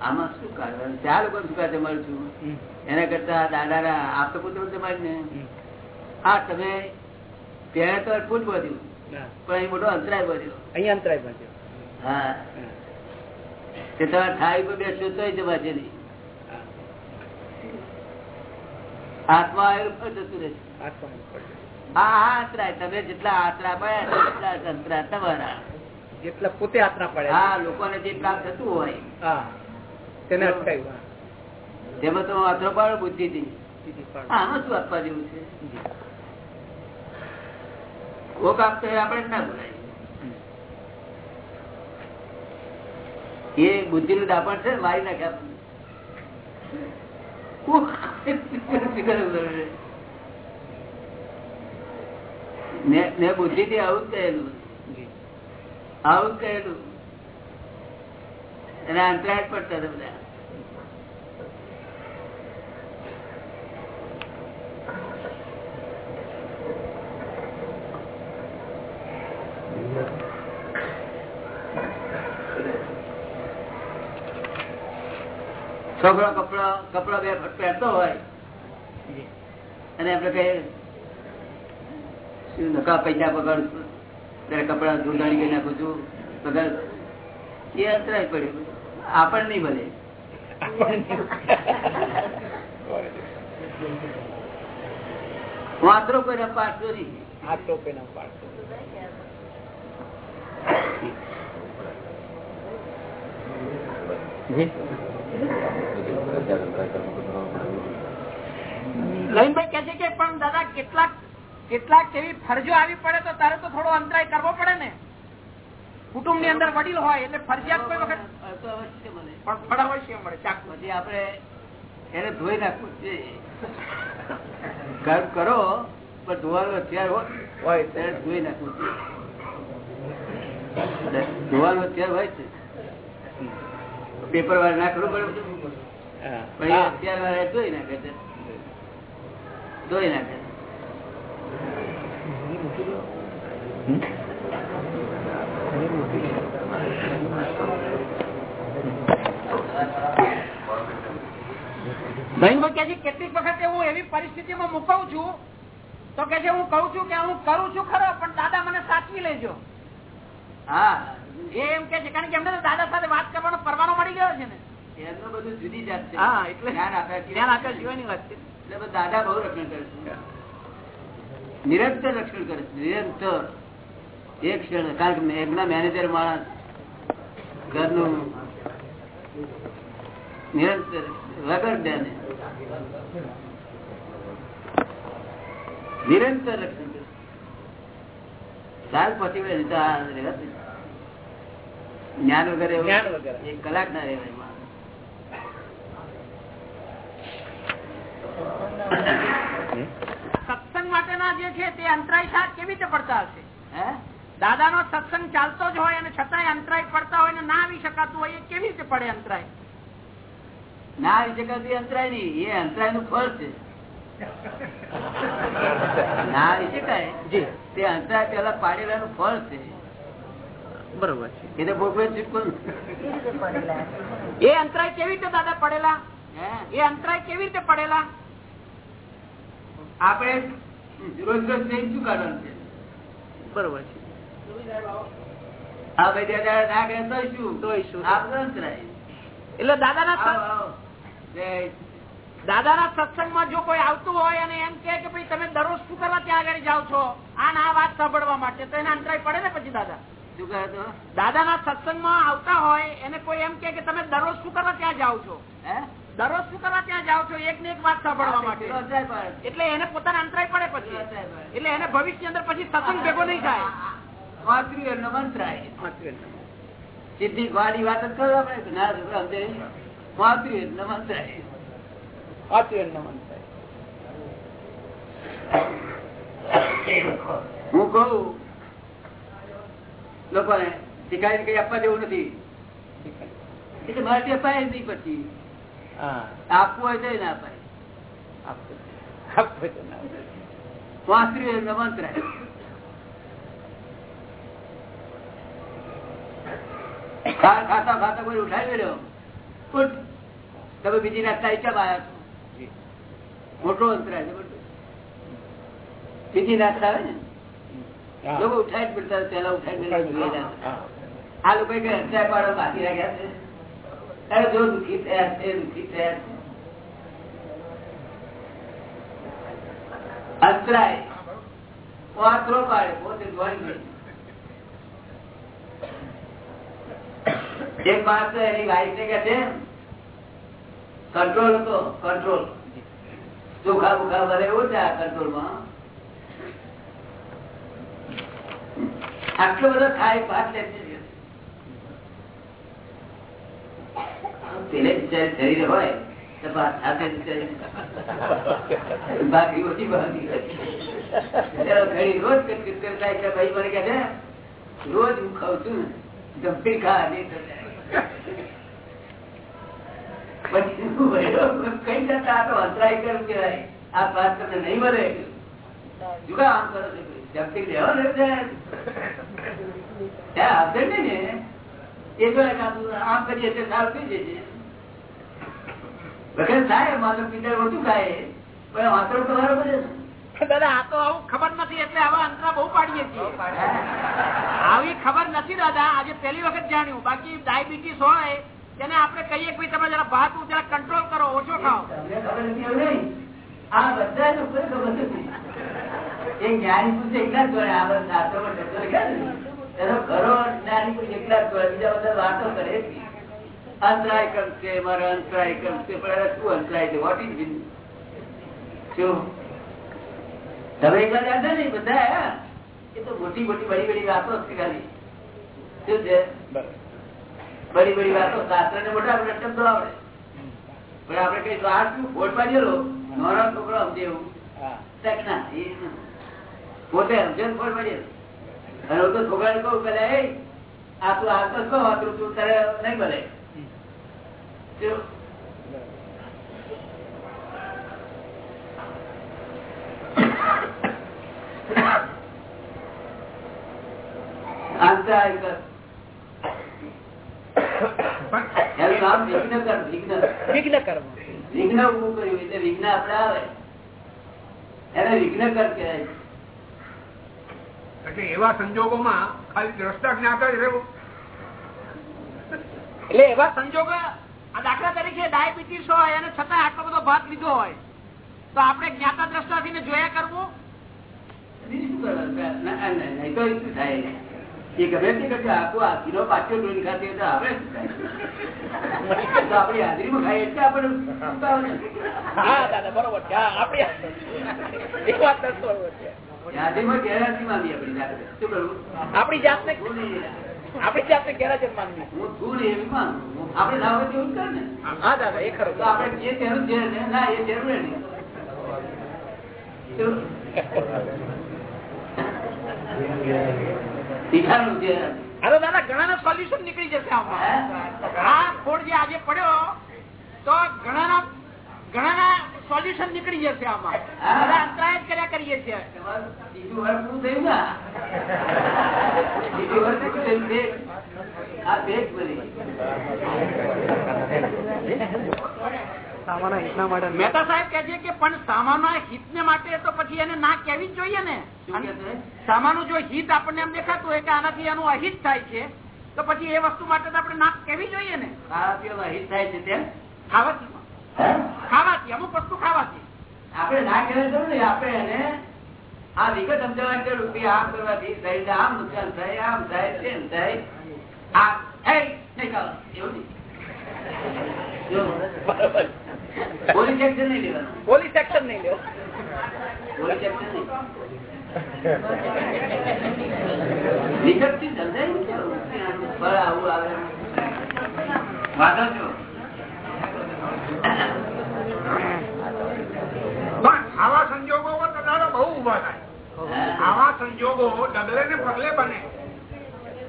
આમાં શું કારણ? ચાર લોકો શું જમાડું છું? એના કરતા દાદા આપ તો પુત્ર હા તમે ત્યારે તો જ બધ્યું. પણ અહીં મોટો અંતરાય બધ્યો. અહીં અંતરાય બાજુ હા. તમારે થાળી પર તો જવા છે નહીં. હાથમાં આવેલું જતું રહેશે આશરા તમે જેટલા આશરા પડ્યા એટલા જ તમારા. જેટલા પોતે આત્મા પડે હા લોકોને જે પ્રાપ્ત થતું હોય. તેને અટકાયું તેમાં તો આશરો પાડો બુદ્ધિ થી આમાં શું આપવા જેવું છે? કોક આપતો આપણે ના બોલાય એ બુદ્ધિ નું દાપણ છે ને, મારી નાખ્યા. મેં બુદ્ધિ થી આવું જ કહેલું. આવું જ કહેલું. એના અંતરાય જ પડતા હતા બધા. છોકરો કપડો કપડા બે પહેરતો હોય. અને આપડે કહીએ નકા પૈસા પગડ ત્યારે કપડા ધૂંધાણી કરી નાખું છું પગડ એ અંતરાય પડ્યું. આપણ નહીં ભલે. વાંતરો કોઈ રપાડતો નહીં. આ ટોપે ના પાડતો લવિનભાઈ કે છે કે પણ દાદા કેટલાક કેટલાક એવી ફરજો આવી પડે તો તારે તો થોડો અંતરાય કરવો પડે ને. કુટુંબની અંદર વડીલ હોય એટલે ફરજિયાત કોઈ વખત તો અવશ્ય મળે પણ અવશ્ય મળે ચાકુ પછી આપણે એને ધોઈ નાખવું છે. કર્મ કરો પણ ધોવાનું અત્યાર હોય હોય ત્યારે ધોઈ નાખવું છે. ધોવાનું અત્યાર હોય છે. પેપર વાળા નાખવું પડે બધું. હા. પણ એ હથિયાર વાળા ધોઈ નાખે છે. ધોઈ નાખે છે. કેટલીક વખતે હું એવી પરિસ્થિતિમાં મુકાઉં છું. તો કે છે હું કઉ છું કે હું કરું છું ખરો પણ દાદા મને સાચવી લેજો. હા એમ કે છે કારણ કે એમને દાદા સાથે વાત કરવાનો પરવાનો મળી ગયો છે ને. એમનું બધું જુદી જાત છે. હા એટલે ધ્યાન સિવાય. ધ્યાન આપ્યા જીવાની વાત છે. એટલે દાદા બહુ રક્ષણ કરે છે. નિરંતર રક્ષણ કરે છે નિરંતર એક ક્ષણ કારણ કે એમના મેનેજર માણસ ઘરનું નિરંતર વગર ધ્યાને નિરંતર રક્ષણ કરે સાલ પછી. જ્ઞાન વગર. એક કલાક ના રહેવાય એમાં. સત્સંગ માટેના જે છે તે અંતરાય સાત કેવી રીતે પડતા હશે? દાદા નો સત્સંગ ચાલતો જ હોય અને છતાંય અંતરાય પડતા હોય ને ના આવી શકાતું હોય એ કેવી રીતે પડે અંતરાય? ના આવી શકાતું અંતરાય નહીં. એ અંતરાયનું ફળ છે. ના આવી શકાય. તે અંતરાય પેલા પાડેલા નું ફળ છે. બરોબર છે. એ તો ભોગવે એ અંતરાય કેવી રીતે દાદા પડેલા? એ અંતરાય કેવી રીતે પડેલા? આપણે રોજ રોજ જઈને શું કરવાનું છે? બરોબર છે. આ ભાઈ દાદા ના તો શું? શું? એટલે દાદાના દાદાના સત્સંગમાં જો કોઈ આવતું હોય અને એમ કે ભાઈ તમે દરરોજ શું કરવા ત્યાં આગળ જાઓ છો? આ ના વાત સાંભળવા માટે. તો એને અંતરાય પડે ને પછી દાદા? દાદાના સત્સંગમાં આવતા હોય એને કોઈ એમ કે કે તમે દરરોજ શું કરવા ત્યાં જાઓ છો? હે? દરરોજ શું કરવા ત્યાં જાઓ છો? એક ને એક વાત સાંભળવા માટે. એટલે એને પોતાના અંતરાય પડે પછી. એટલે એને ભવિષ્ય અંદર પછી સત્સંગ ભેગો નહીં થાય. વાતરી મંત્રાય. સીધી ગોળી વાત જ કરો આપણે ના છોકરા સમજે? નહીં. વાતરી એનો મંત્રાય હું કહું લોકોને શીખાડી કઈ આપવા જેવું નથી. એટલે મારે અપાય નહીં પછી. આપવું હોય તો ના અપાય ખાતા ખાતા કોઈ ઉઠાવી તમે બીજી કેમ આવ્યા છો. મોટો અંતરાય છે. બીજી નાસ્તા આવે ને. લોકો ઉઠાવી જ પડતા પેલા પડતા. આ લોકો કઈ હત્યા પાડો બાકી રાખ્યા છે. અરે જો દુઃખી થયા છે દુઃખી થયા છે અંતરાય વાતરો પાડે પોતે ધોઈ એક માણસ એની વાઈફ કે છે કંટ્રોલ હતો કંટ્રોલ ચોખા બુખા ભલે એવું છે આ કંટ્રોલ બધો ખાય ભાત જ પેલે તો બાકી ઓછી રોજ એટલે હું ખાઉં છું ગંભીર ખા, નહીં કઈ જતા તો અંતરાય કરું કેવાય આ પાસ તમને નહીં મળે. જુગા આમ કરો છો જપ્તી લેવો ને. ને. એ જો આમ કરીએ તો સારું થઈ જશે વખત થાય માત્ર પિત્તળ ઓછું ખાય પણ વાંતરો તમારો બધે દાદા આ તો આવું ખબર નથી એટલે આવા અંતરા બહુ પાડીએ છીએ. આવી ખબર નથી દાદા. આજે પહેલી વખત જાણ્યું. બાકી ડાયાબિટીસ હોય તેને આપણે કહીએ કે તમે જરા ભાત જરા કંટ્રોલ કરો ઓછો ખાઓ. આ બધા ખબર નથી. જ્ઞાની પૂછે એકલા જ આ બધા ને, જ્ઞાની પૂછે એકલા જ બીજા બધા વાતો કરે નહીં. અંતરાય કરશે મારો અંતરાય કરશે પણ શું અંતરાય છે વોટ ઇઝ શું તમે એક જાણતા નહીં બધા એ તો મોટી મોટી બડી બડી વાતો છે ખાલી. શું છે? બડી બડી વાતો. શાસ્ત્ર ને મોટા આપણે શબ્દો આવડે. પણ આપણે કઈ આ શું? ફોટ પાડેલો નાનો છોકરો સમજે એવું. ના એ ના. પોતે સમજે ને ફોટ પાડેલો અને હું તો છોકરાને કહું પેલા એ આ તું આ તો કહો તું તારે નહીં મળે શું? અંતરાય કર. એનું નામ એને વિઘ્ન કર એટલે એવા સંજોગોમાં ખાલી દ્રષ્ટા જ્ઞાતા જ રહેવું. એટલે એવા સંજોગો દાખલા તરીકે ડાયાબિટીસ હોય અને છતાં આટલો બધો ભાત લીધો હોય તો આપણે જ્ઞાતા દ્રષ્ટાથી જોયા કરવું? ના, હોય તો આપણે કરવું? જાતને. આપણી જાતને ગેરહાજર માનવી હું છું ને એવી માનું. આપણે ના હોય તેવું કરે ને. હા દાદા એ ખરું. આપડે જે તેનું છે ને, ના એ જરૂર નહીં દાદા ઘણા સોલ્યુશન નીકળી જશે આમાં. આ ખોડ જે આજે પડ્યો તો ઘણા ઘણા સોલ્યુશન નીકળી જશે આમાં. બધા અંતરાય જ કર્યા કરીએ છીએ. બીજું વર્ષ શું થયું ને? બીજું વર્ષ શું થયું? છે આ બે જ બની. સામાના મહેતા સાહેબ કે છે કે પણ સામાના હિત ને માટે તો પછી એને ના કેવી જ જોઈએ ને. સામાનું જો હિત આપણને એમ દેખાતું હોય કે આનાથી એનું અહિત થાય છે તો પછી એ વસ્તુ માટે તો આપણે ના કેવી જોઈએ ને. ખાવા પીવામાં હિત થાય છે તેમ? ખાવાથી? ખાવાથી અમુક વસ્તુ ખાવાથી. આપણે ના કહેવાય જરૂર નહીં આપણે એને આ વિગત સમજાવવાની જરૂર કે આમ કરવાથી શરીરને આમ નુકસાન થાય આમ થાય તેમ થાય. આ નહીં ખાવાનું એવું નહીં. પોલીસ એક્શન નહીં લેવાનું. પોલીસ એક્શન નહીં લેવો પોલીસ એક્શન નહીં. વિગતથી સમજાયું કે આવું આવે. વાંધો છો? પણ આવા સંજોગો તો બહુ ઊભા થાય. આવા સંજોગો ડગલે ને પગલે બને.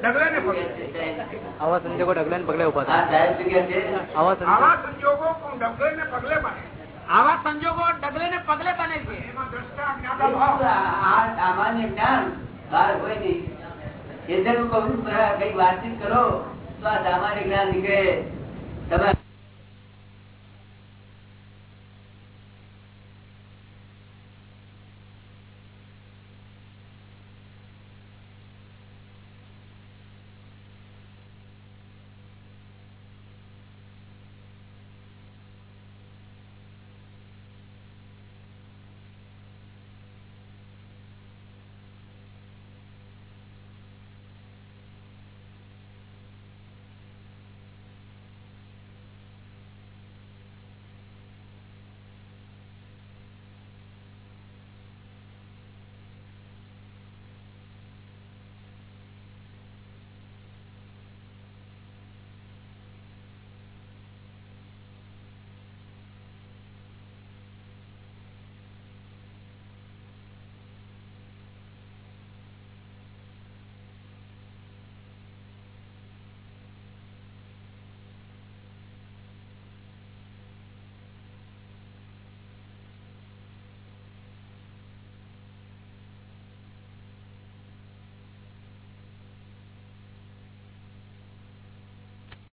ડગલે ને પગલે. આવા સંજોગો ડગલે ને પગલે ઊભા થાય. આવા સંજોગો ડગલે ને પગલે બને. આવા સંજોગો ડગલે ને પગલે બને છે. એમાં દ્રષ્ટા આ સામાન્ય જ્ઞાન બહાર હોય નહીં. એટલે હું કહું કઈ વાતચીત કરો તો આ સામાન્ય જ્ઞાન નીકળે. તમે